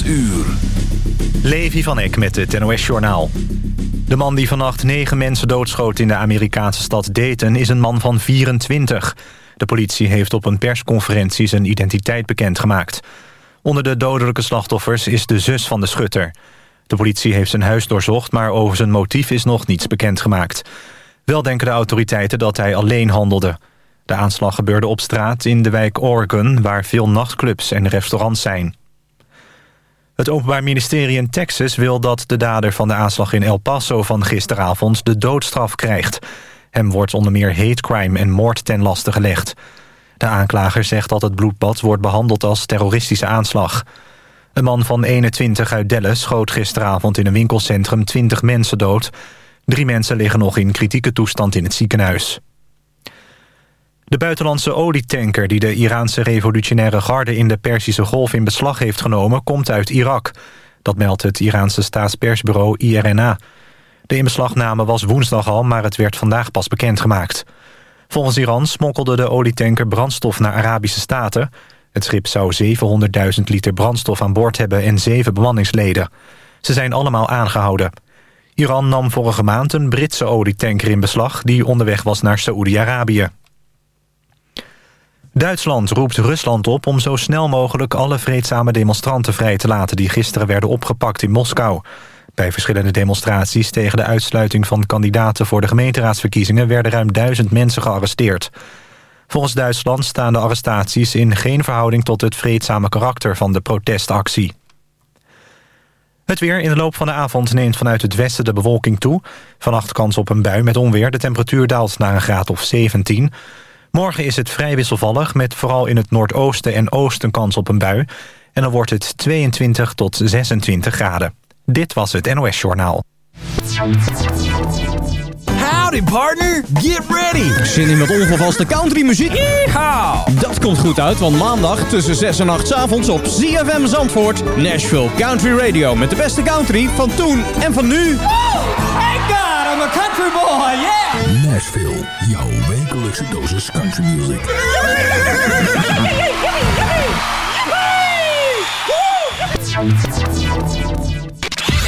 8 uur. Levi van Eck met het NOS-journaal. De man die vannacht negen mensen doodschoot in de Amerikaanse stad Dayton... is een man van 24. De politie heeft op een persconferentie zijn identiteit bekendgemaakt. Onder de dodelijke slachtoffers is de zus van de schutter. De politie heeft zijn huis doorzocht, maar over zijn motief is nog niets bekendgemaakt. Wel denken de autoriteiten dat hij alleen handelde. De aanslag gebeurde op straat in de wijk Oregon... waar veel nachtclubs en restaurants zijn. Het Openbaar Ministerie in Texas wil dat de dader van de aanslag in El Paso van gisteravond de doodstraf krijgt. Hem wordt onder meer hate crime en moord ten laste gelegd. De aanklager zegt dat het bloedbad wordt behandeld als terroristische aanslag. Een man van 21 uit Dallas schoot gisteravond in een winkelcentrum 20 mensen dood. Drie mensen liggen nog in kritieke toestand in het ziekenhuis. De buitenlandse olietanker die de Iraanse revolutionaire garde... in de Perzische Golf in beslag heeft genomen, komt uit Irak. Dat meldt het Iraanse staatspersbureau IRNA. De inbeslagname was woensdag al, maar het werd vandaag pas bekendgemaakt. Volgens Iran smokkelde de olietanker brandstof naar Arabische staten. Het schip zou 700.000 liter brandstof aan boord hebben en zeven bemanningsleden. Ze zijn allemaal aangehouden. Iran nam vorige maand een Britse olietanker in beslag... die onderweg was naar Saoedi-Arabië. Duitsland roept Rusland op om zo snel mogelijk alle vreedzame demonstranten vrij te laten... die gisteren werden opgepakt in Moskou. Bij verschillende demonstraties tegen de uitsluiting van kandidaten... voor de gemeenteraadsverkiezingen werden ruim duizend mensen gearresteerd. Volgens Duitsland staan de arrestaties in geen verhouding... tot het vreedzame karakter van de protestactie. Het weer in de loop van de avond neemt vanuit het westen de bewolking toe. Vannacht kans op een bui met onweer. De temperatuur daalt naar een graad of 17. Morgen is het vrij wisselvallig met vooral in het noordoosten en oosten kans op een bui. En dan wordt het 22 tot 26 graden. Dit was het NOS Journaal. Howdy partner, get ready! Zin in met ongevaste countrymuziek? Yeehaw! Dat komt goed uit, want maandag tussen 6 en 8 avonds op ZFM Zandvoort... Nashville Country Radio met de beste country van toen en van nu. Thank God, I'm a country boy, yeah! Nashville, jouw wekelijkse dosis country music.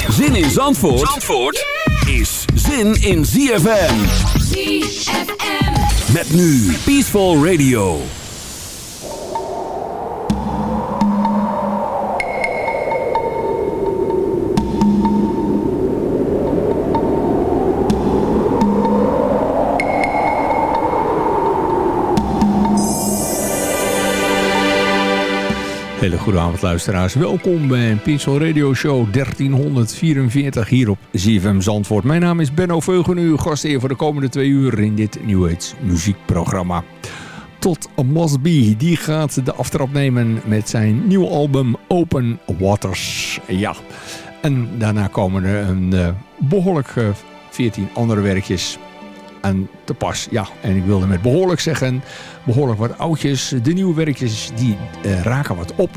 Zin in Zandvoort, Zandvoort is zin in ZFM. ZFM. Met nu Peaceful Radio. Hele goede avond luisteraars. Welkom bij Peaceful Radio Show 1344 hier op ZFM Zandvoort. Mijn naam is Benno Veugen, uw gastheer voor de komende twee uur in dit New muziekprogramma. Tot Mosby, die gaat de aftrap nemen met zijn nieuw album Open Waters. Ja, en daarna komen er een uh, behoorlijk uh, 14 andere werkjes te pas. Ja, en ik wilde met behoorlijk zeggen, behoorlijk wat oudjes. De nieuwe werkjes, die uh, raken wat op.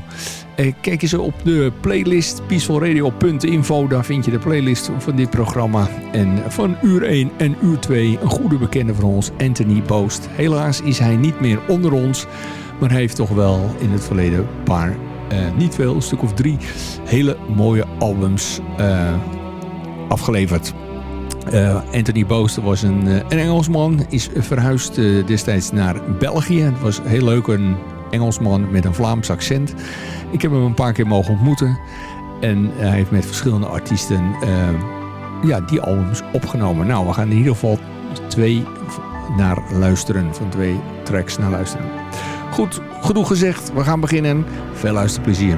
Uh, kijk eens op de playlist peacefulradio.info. Daar vind je de playlist van dit programma. En van uur 1 en uur 2 een goede bekende van ons, Anthony Boost. Helaas is hij niet meer onder ons. Maar heeft toch wel in het verleden een paar, uh, niet veel, een stuk of drie... hele mooie albums afgeleverd. Uh, Anthony Booster was een, uh, een Engelsman, is verhuisd uh, destijds naar België. Het was heel leuk, een Engelsman met een Vlaams accent. Ik heb hem een paar keer mogen ontmoeten. En hij heeft met verschillende artiesten ja, die albums opgenomen. Nou, we gaan in ieder geval twee naar luisteren, van twee tracks naar luisteren. Goed, genoeg gezegd, we gaan beginnen. Veel luisterplezier.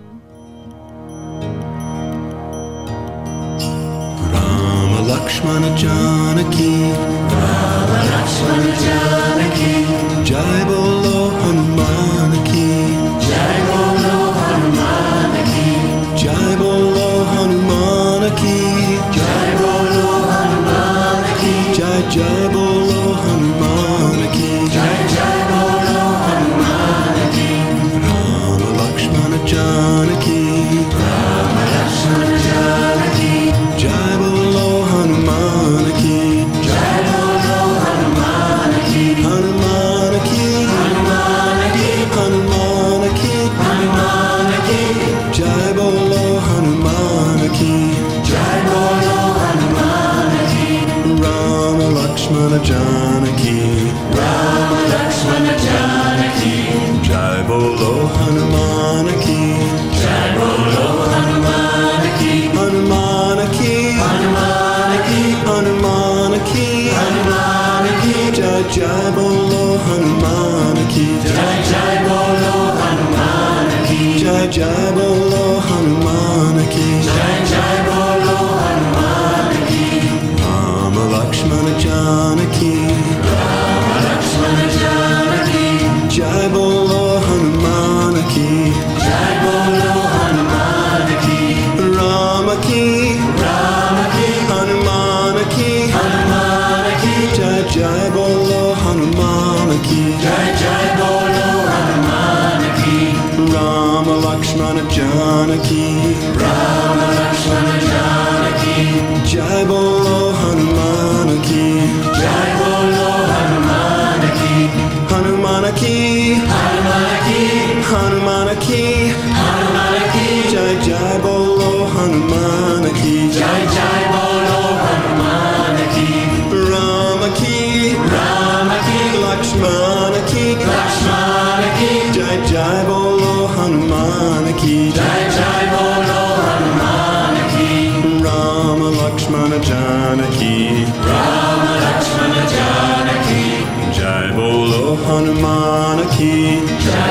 Jack.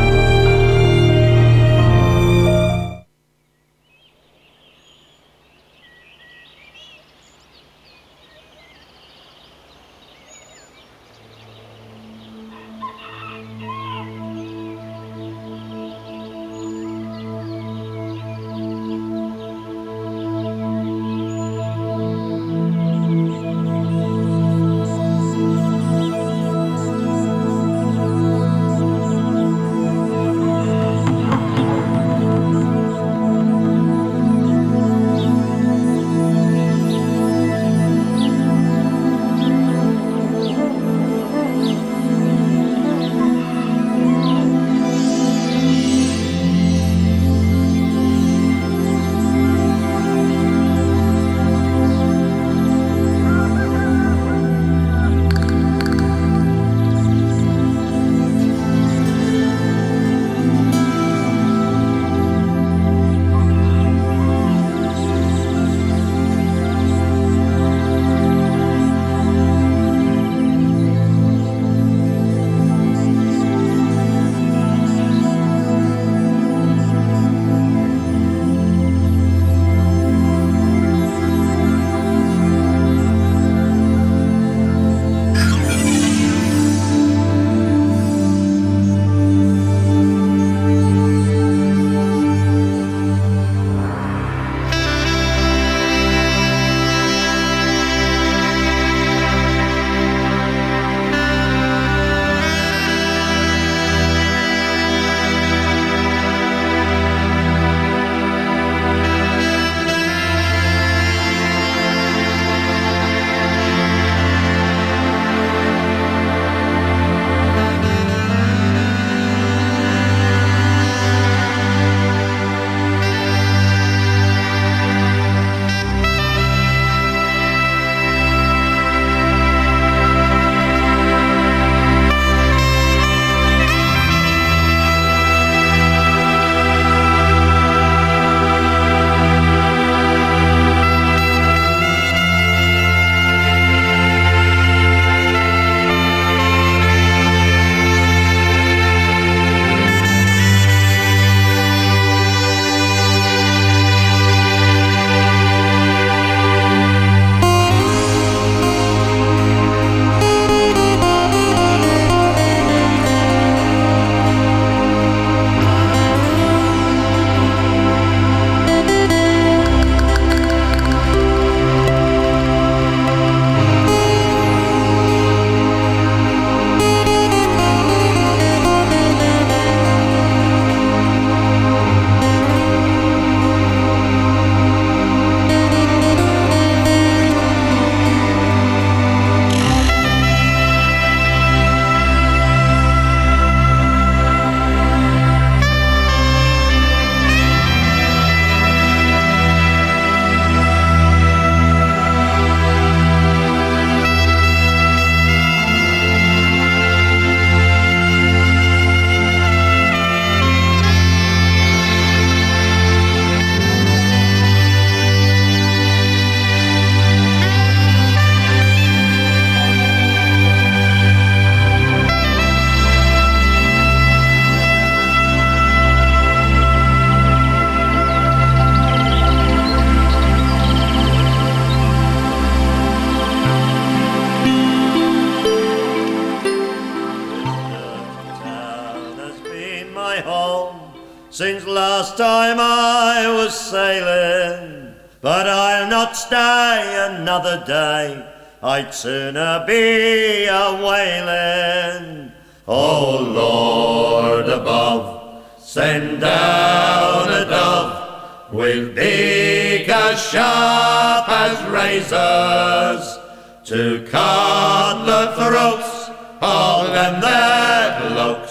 Sailing. But I'll not stay another day. I'd sooner be a whaling. Oh Lord above, send down a dove with beak as sharp as razors to cut the throats of them that blokes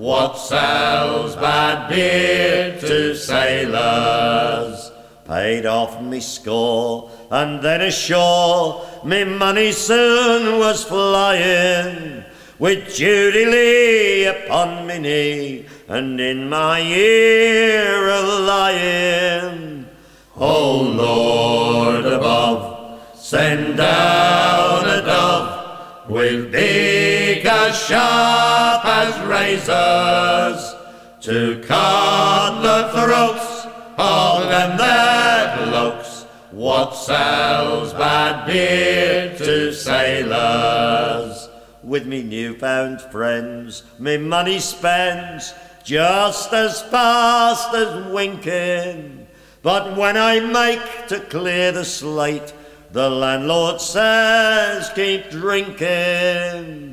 what sells bad beer to sailors. Paid off me score and then ashore, me money soon was flying. With Judy Lee upon me knee and in my ear a lying. O Lord above, send down a dove with beak as sharp as razors to cut the throats of them that looks what sells bad beer to sailors. With me newfound friends, me money spends just as fast as winking. But when I make to clear the slate, the landlord says, keep drinking.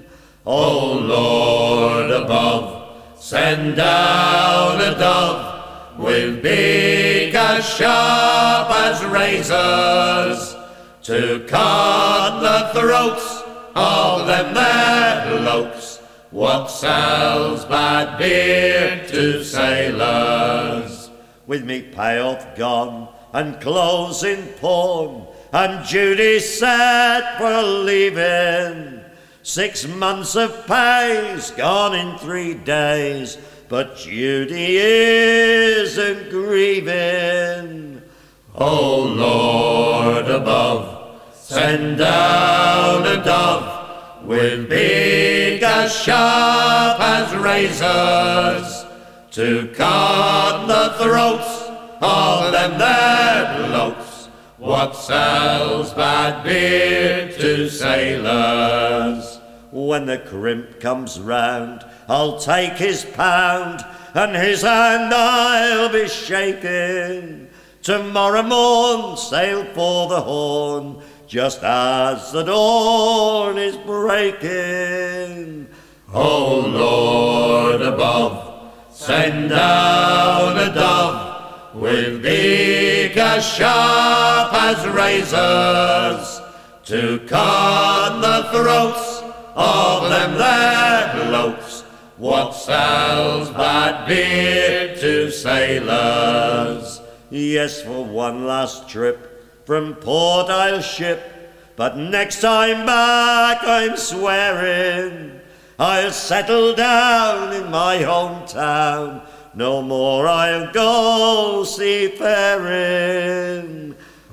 O Lord above, send down a dove with beak as sharp as razors to cut the throats of them that lokes what sells bad beer to sailors. With me payoff gone and clothes in pawn and Judy set for leaving. Six months of pay's gone in three days, but Judy isn't grieving. O Lord above, send down a dove with beak as sharp as razors to cut the throats of them that lokes what sells bad beer to sailors. When the crimp comes round, I'll take his pound, and his hand I'll be shaking. Tomorrow morn sail for the horn, just as the dawn is breaking. O Lord above, send down a dove with beak as sharp as razors to cut the throats of them that lokes what sells bad beer to sailors. Yes, for one last trip from port I'll ship, but next time back I'm swearing I'll settle down in my hometown. No more I'll go seafaring.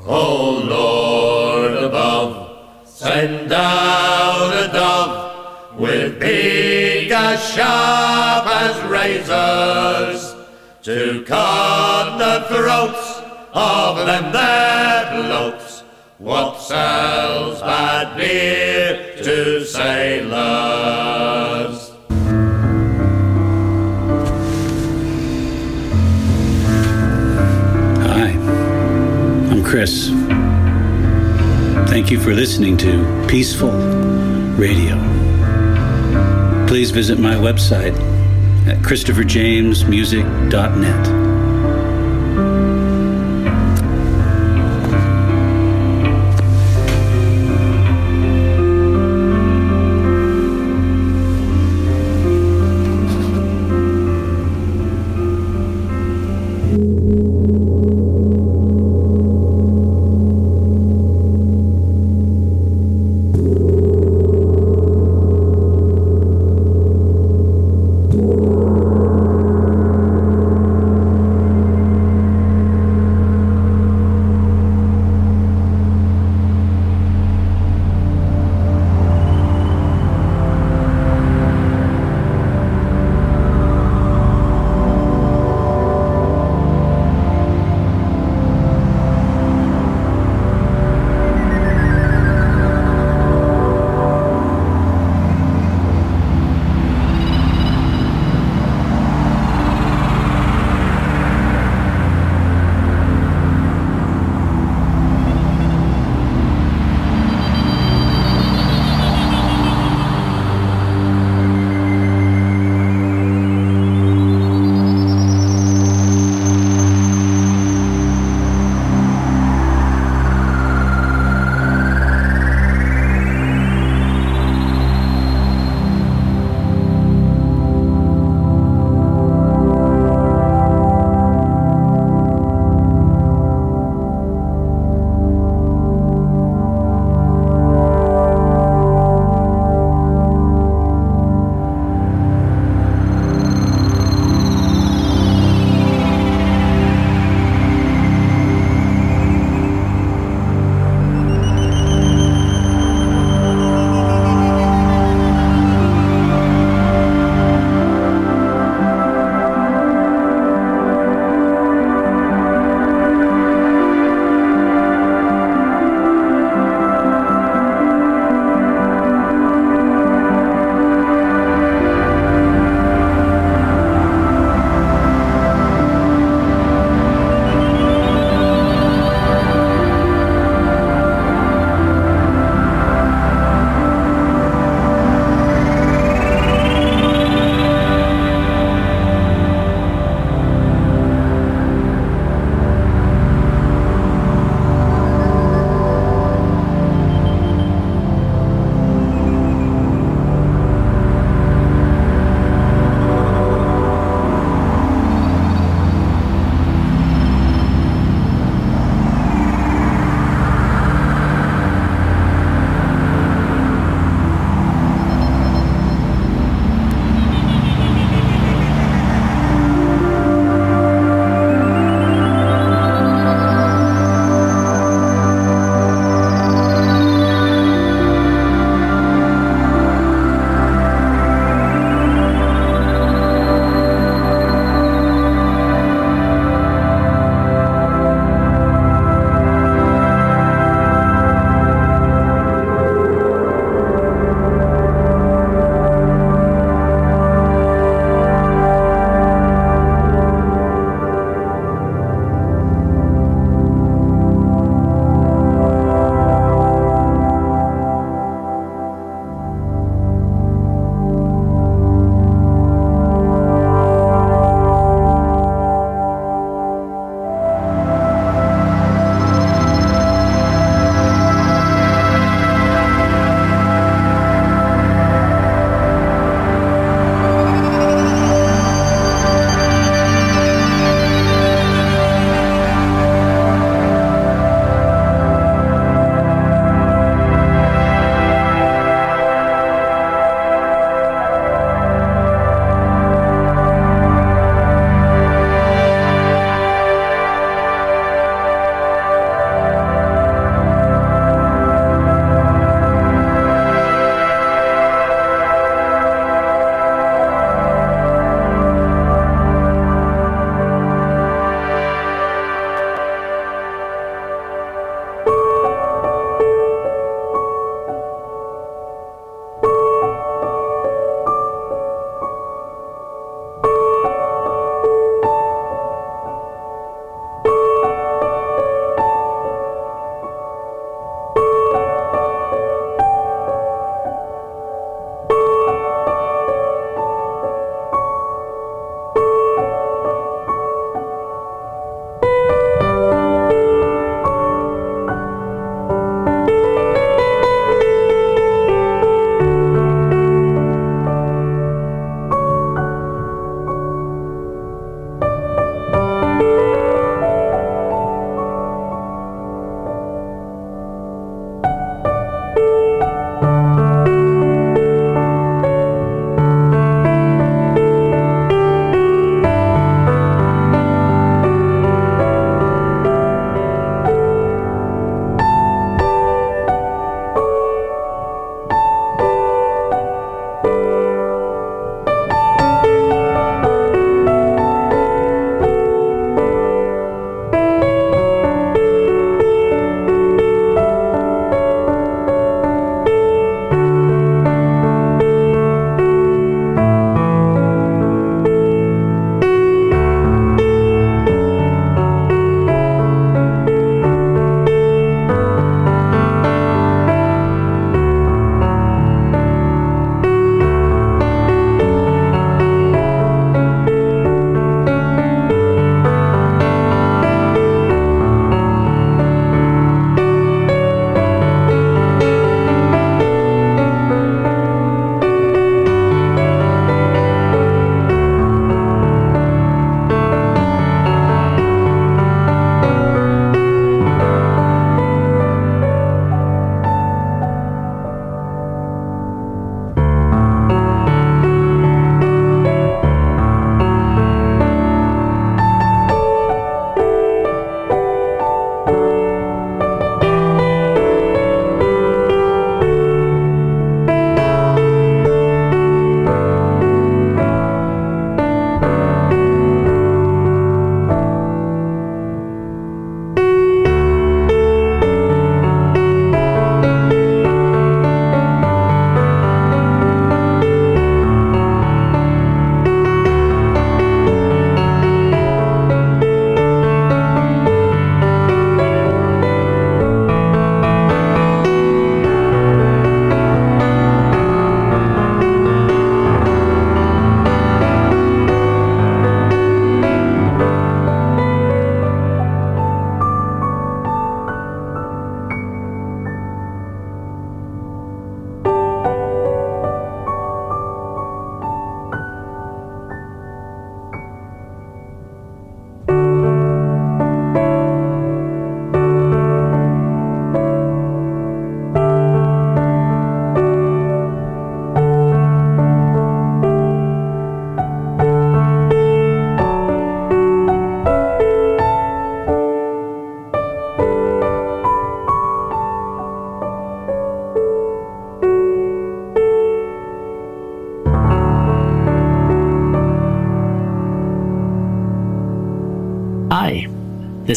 Oh Lord above, send down a dove with beak as sharp as razors to cut the throats of them that lokes what sells bad beer to sailors. Hi, I'm Chris. Thank you for listening to Peaceful Radio. Please visit my website at christopherjamesmusic.net.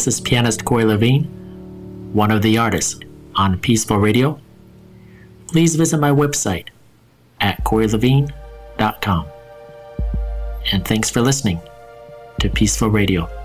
is pianist Corey Levine, one of the artists on Peaceful Radio. Please visit my website at coreylevine.com. And thanks for listening to Peaceful Radio.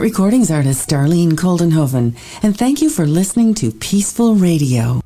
Recordings artist Darlene Koldenhoven, and thank you for listening to Peaceful Radio.